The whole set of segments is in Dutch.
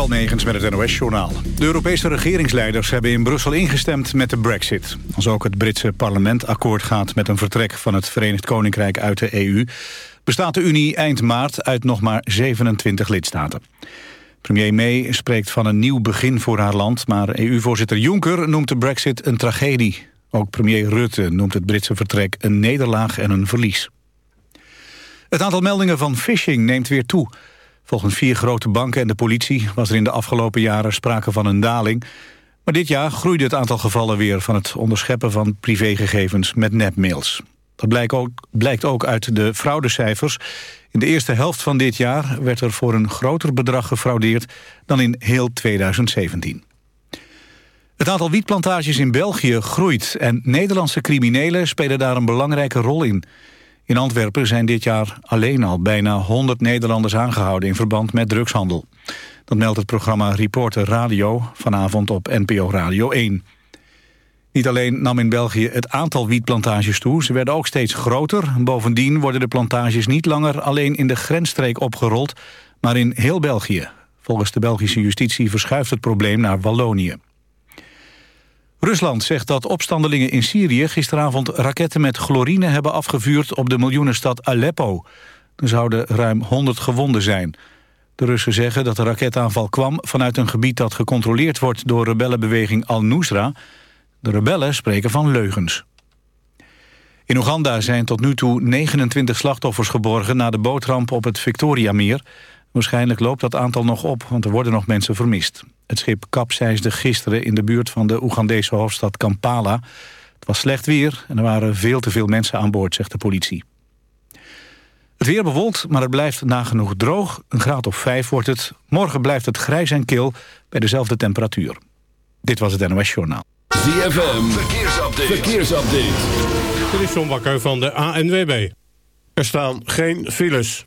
Door Negens met het NOS-journaal. De Europese regeringsleiders hebben in Brussel ingestemd met de brexit. Als ook het Britse parlement akkoord gaat met een vertrek van het Verenigd Koninkrijk uit de EU... bestaat de Unie eind maart uit nog maar 27 lidstaten. Premier May spreekt van een nieuw begin voor haar land... maar EU-voorzitter Juncker noemt de brexit een tragedie. Ook premier Rutte noemt het Britse vertrek een nederlaag en een verlies. Het aantal meldingen van phishing neemt weer toe... Volgens vier grote banken en de politie was er in de afgelopen jaren sprake van een daling. Maar dit jaar groeide het aantal gevallen weer van het onderscheppen van privégegevens met nepmails. Dat blijkt ook, blijkt ook uit de fraudecijfers. In de eerste helft van dit jaar werd er voor een groter bedrag gefraudeerd dan in heel 2017. Het aantal wietplantages in België groeit en Nederlandse criminelen spelen daar een belangrijke rol in. In Antwerpen zijn dit jaar alleen al bijna 100 Nederlanders aangehouden in verband met drugshandel. Dat meldt het programma Reporter Radio vanavond op NPO Radio 1. Niet alleen nam in België het aantal wietplantages toe, ze werden ook steeds groter. Bovendien worden de plantages niet langer alleen in de grensstreek opgerold, maar in heel België. Volgens de Belgische justitie verschuift het probleem naar Wallonië. Rusland zegt dat opstandelingen in Syrië gisteravond raketten met chlorine hebben afgevuurd op de miljoenenstad Aleppo. Er zouden ruim 100 gewonden zijn. De Russen zeggen dat de raketaanval kwam vanuit een gebied dat gecontroleerd wordt door rebellenbeweging Al-Nusra. De rebellen spreken van leugens. In Oeganda zijn tot nu toe 29 slachtoffers geborgen na de bootramp op het Victoriameer. Waarschijnlijk loopt dat aantal nog op, want er worden nog mensen vermist. Het schip kapseisde gisteren in de buurt van de Oegandese hoofdstad Kampala. Het was slecht weer en er waren veel te veel mensen aan boord, zegt de politie. Het weer bewolkt, maar het blijft nagenoeg droog. Een graad of vijf wordt het. Morgen blijft het grijs en kil bij dezelfde temperatuur. Dit was het NOS Journaal. ZFM, verkeersupdate. verkeersupdate. Dit is John Bakker van de ANWB. Er staan geen files.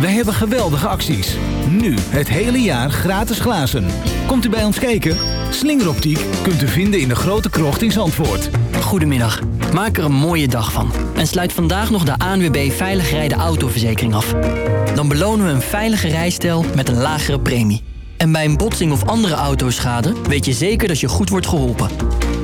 Wij hebben geweldige acties. Nu het hele jaar gratis glazen. Komt u bij ons kijken? Slingeroptiek kunt u vinden in de grote krocht in Zandvoort. Goedemiddag. Maak er een mooie dag van. En sluit vandaag nog de ANWB Veilig Rijden Autoverzekering af. Dan belonen we een veilige rijstijl met een lagere premie. En bij een botsing of andere autoschade weet je zeker dat je goed wordt geholpen.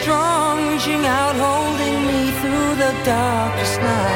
strong, reaching out, holding me through the darkest night.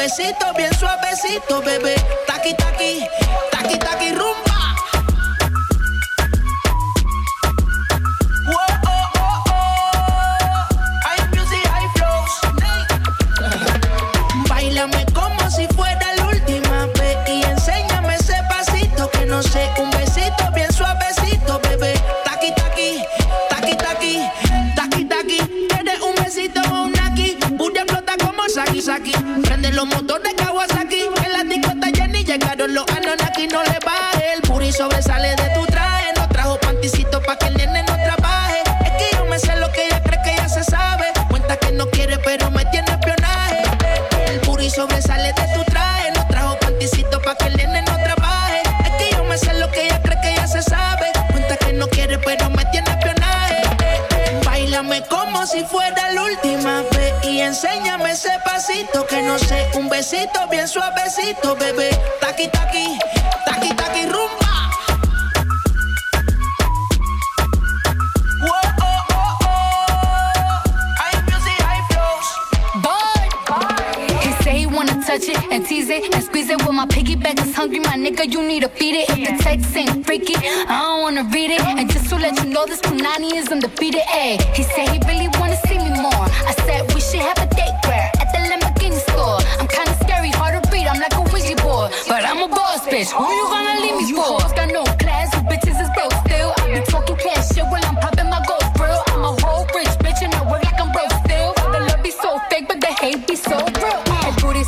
besito bien suavecito, bebé. Taqui, taqui, taqui, taqui, rumbo. los anon aquí no le va. El puri sobresale de tu traje. No trajo panticito pa' que el nene no trabaje. Es que yo me sé lo que ella cree que ya se sabe. Cuenta que no quiere, pero me tiene espionaje. El puri sobresale de no sé, un besito bien suavecito, bebé. Taqui, taqui, taqui, taqui, rumba. touch it and tease it and squeeze it. When my piggyback is hungry, my nigga, you need to feed it. If the text ain't freaky, I don't wanna read it. And just to let you know, this Punani is undefeated. Ayy, he said he really wanna see me more. I said we should have a date grab. Bitch. Who you gonna leave me for?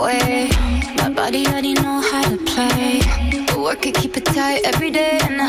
Way. My body already know how to play. The work it, keep it tight every day. And I,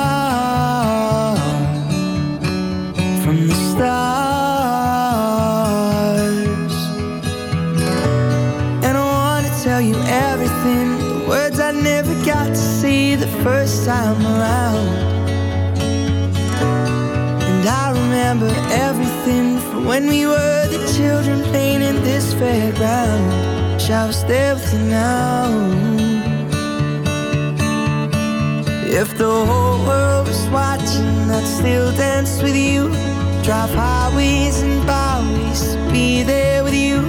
when we were the children playing in this fairground. Shall I stay with you now? If the whole world was watching, I'd still dance with you. Drive highways and byways be there with you.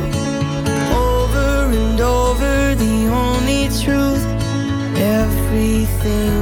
Over and over, the only truth. Everything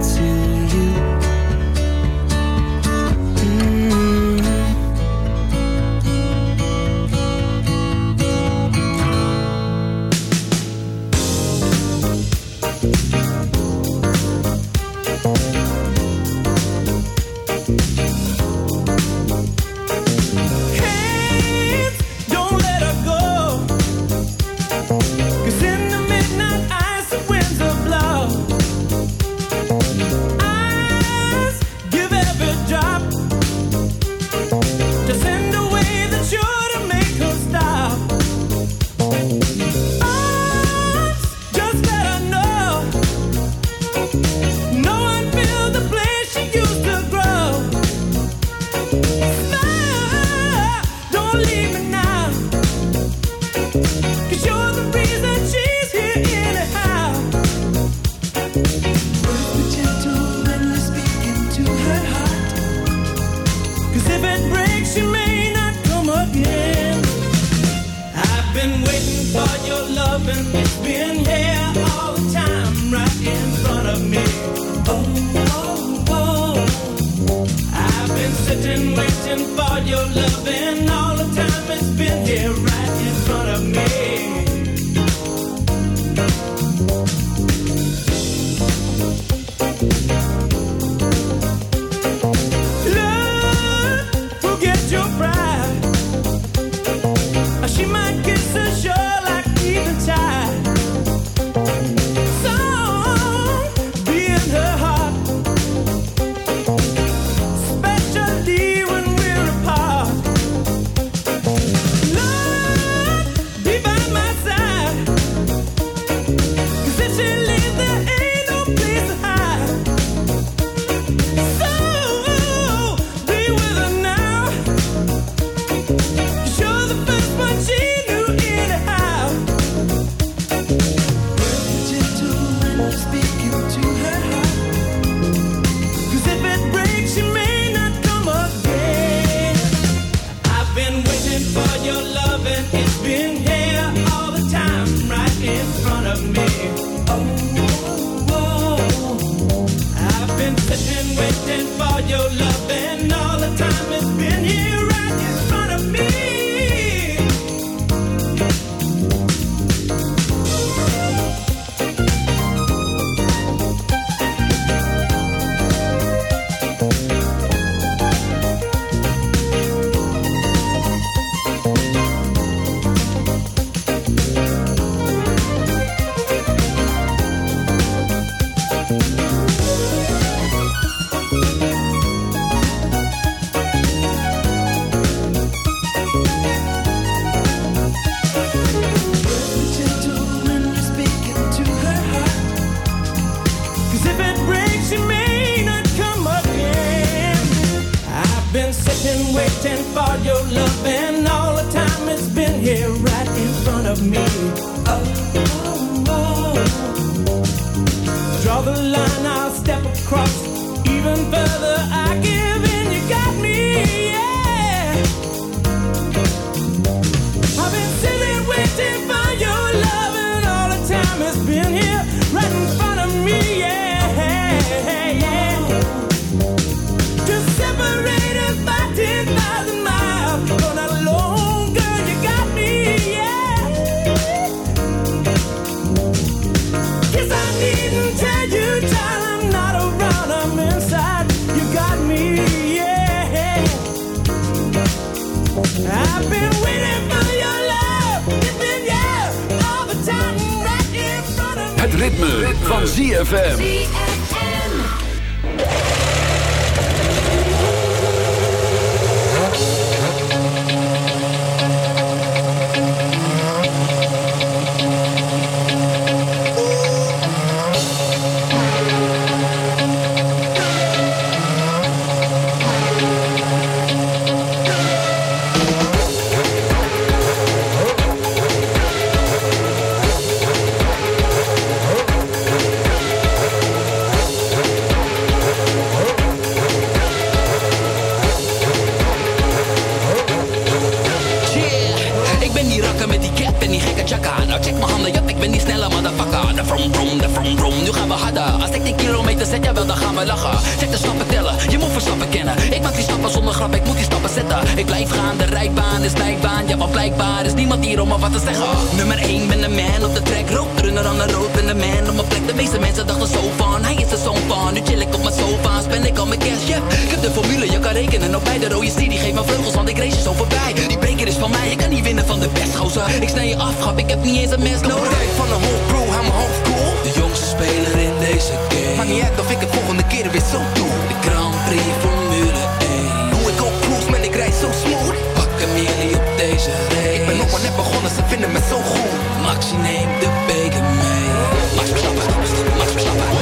Als ik die kilometer zet, ja wel, dan gaan we lachen. Check de stappen tellen, je moet verstappen kennen. Ik maak die stappen zonder grap, ik moet die stappen zetten. Ik blijf gaan, de rijbaan is lijkbaan. Ja, maar blijkbaar is niemand hier om me wat te zeggen. Nummer 1 ben de man op de track, roodrunner aan de road, ben de man op mijn plek. De meeste mensen dachten zo van, hij is de zoon van. Nu chill ik op mijn sofa, spend ik al mijn cash, yeah. Ik heb de formule, je kan rekenen op bij de rode city. Geef me vleugels, want ik race je zo voorbij. Die beker is van mij, ik kan niet winnen van de best, gozer. Ik snij je af, grap, ik heb niet eens een mes nodig. Van een whole crew, hou mijn hoofd cool. De jongste speler in deze game. Maakt niet uit of ik het volgende keer weer zo doe. De Grand Prix Formule 1. Hoe ik ook cruise, man, ik rijd zo smooth. Pakken jullie op deze race. Ik ben nog maar net begonnen, ze vinden me zo goed. Maxi neemt de beker mee. Max Verstappen, Max Verstappen.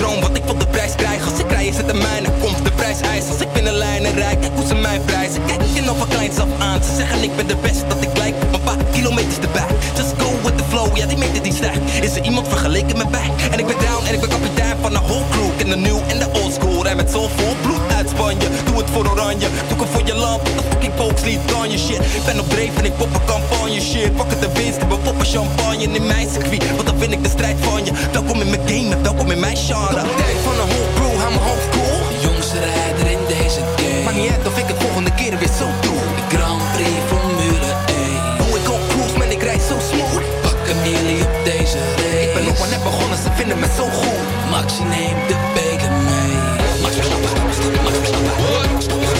Droom, wat ik wil de prijs krijgen. Als ik rij, is het aan mij, dan komt de prijs ijs. Als ik binnen lijnen rijd, kijk hoe ze mij prijzen. Kijk ik nog van kleins af aan. Ze zeggen ik ben de beste, dat ik lijk een paar kilometers erbij. Just go with the flow, ja die meter die stijgt. Is er iemand vergeleken met mij? En ik ben down en ik ben kapitein van de whole crew. Ken de new en de old school. Rij met zoveel bloed uit Spanje. Doe het voor oranje, doe het voor je land. De fucking volkslied kan je shit. Ben op dreef en ik pop een campagne shit. Pak het de winst, we poppen champagne in mijn circuit. Win ik de strijd van je. Welkom in mijn game welkom in mijn genre. Tijd van een whole crew, hou mijn hoofd cool. De jongste rijder in deze game. Maakt niet uit of ik het volgende keer weer zo doe. De Grand Prix Formule 1. Hoe ik op cruise, man, ik rijd zo smooth. Pakken jullie op deze race. Ik ben nog maar net begonnen, ze vinden me zo goed. Maxi neemt de beker mee. Max Verstappen, Max Verstappen.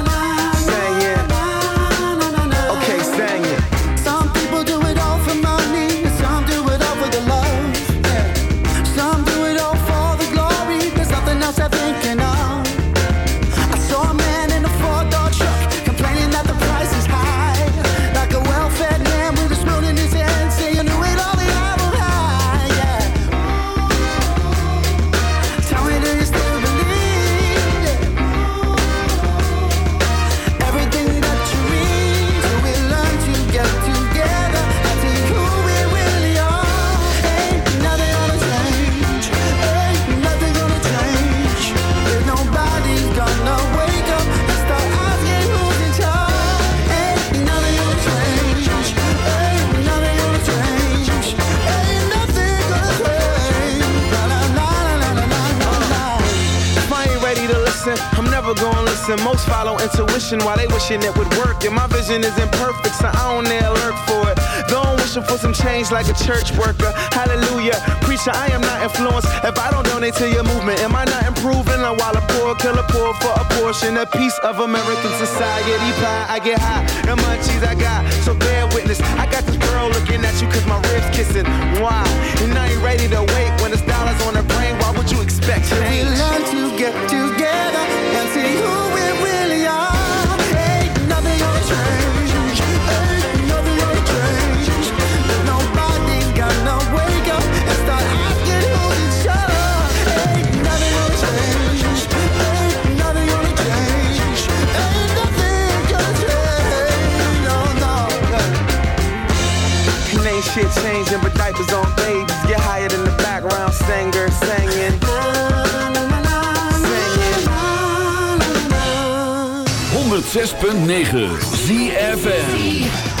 Gonna. Most follow intuition while they wishing it would work. And my vision is imperfect, so I don't dare lurk for it. Though for some change like a church worker. Hallelujah. Preacher, I am not influenced. If I don't donate to your movement, am I not improving? Or while a poor killer poor for a portion, a piece of American society pie. I get high, the munchies I got. So bear witness. I got this girl looking at you cause my ribs kissing. Why? And I ain't ready to wait when it's dollars on the brain. Why would you expect change? We learn to get together and see who we really ain't shit changing, but diapers on babies. Get higher than the background singer singing. Singing. 106.9 ZFM.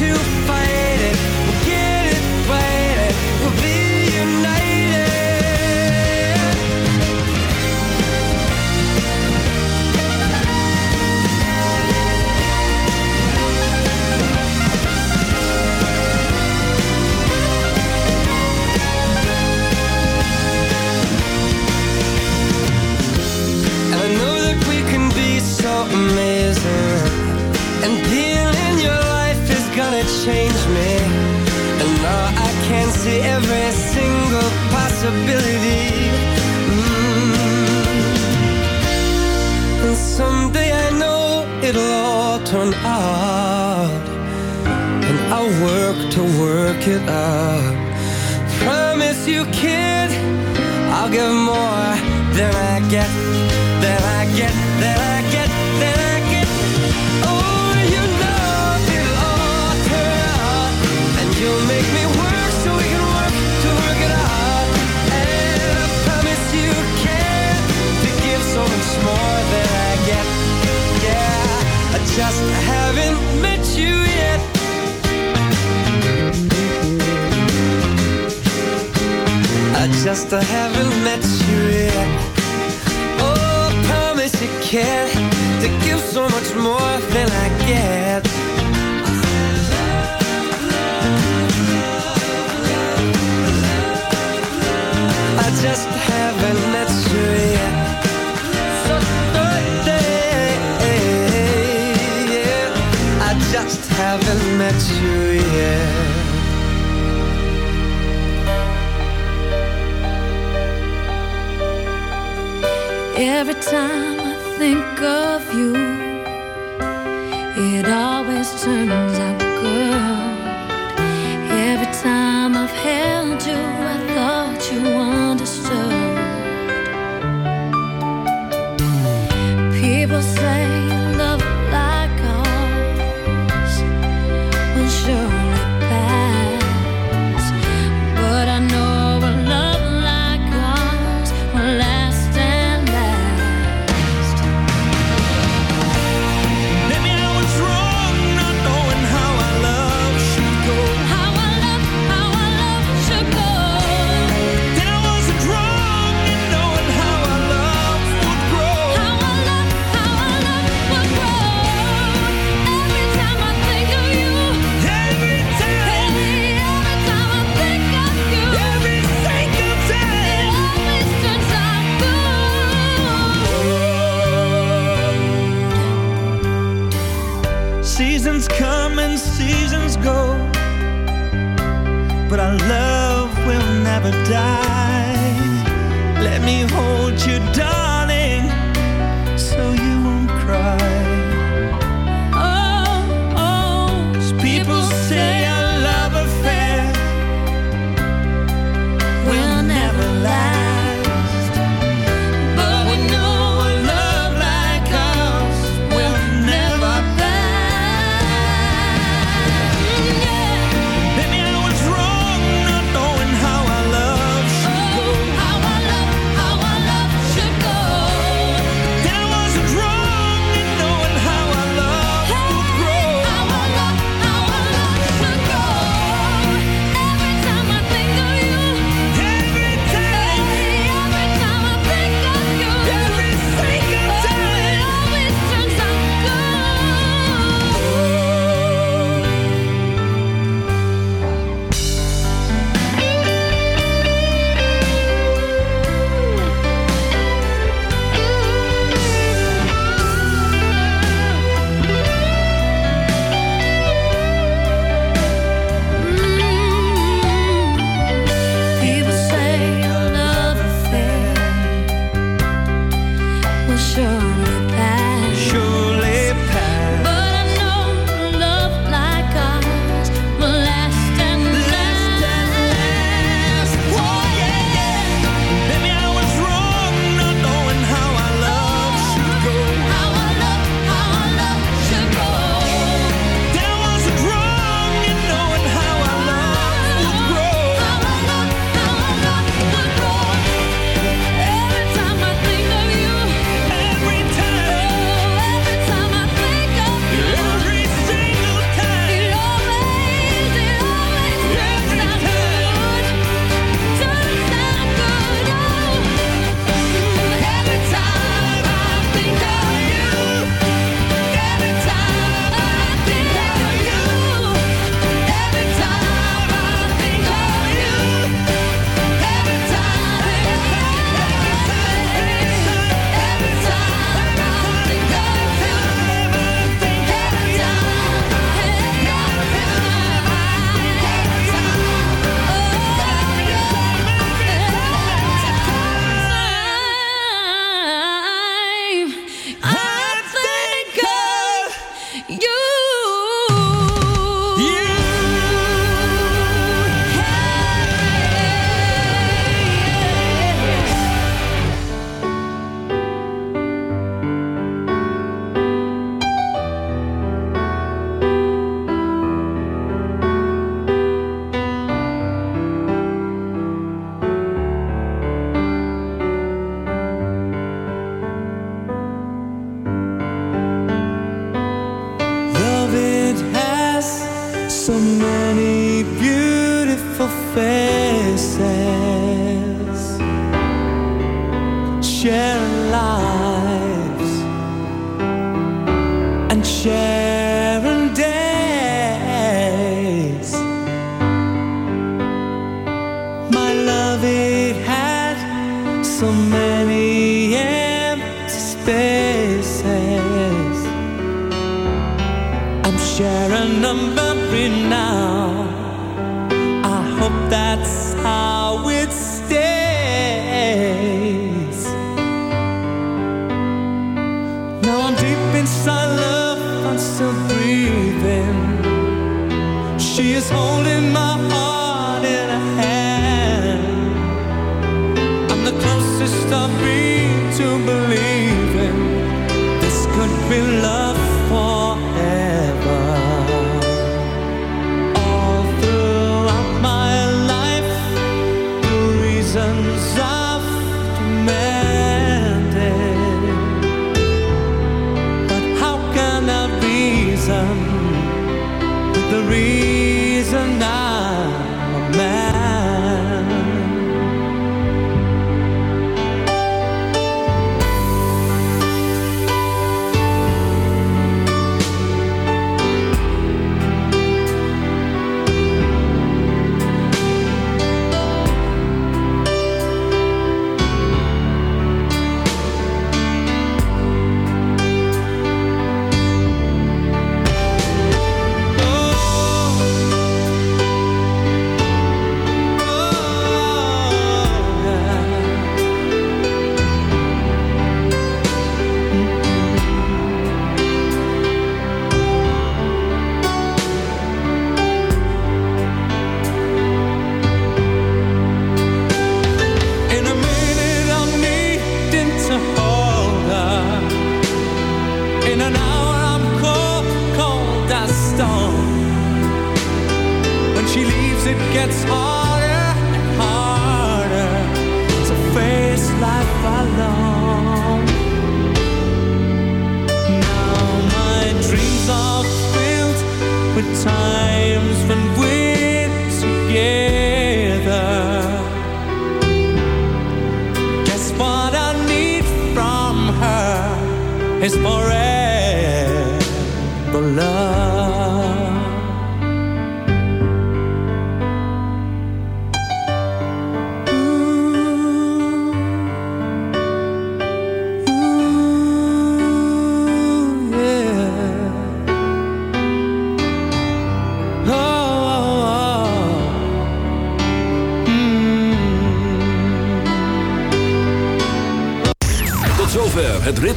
too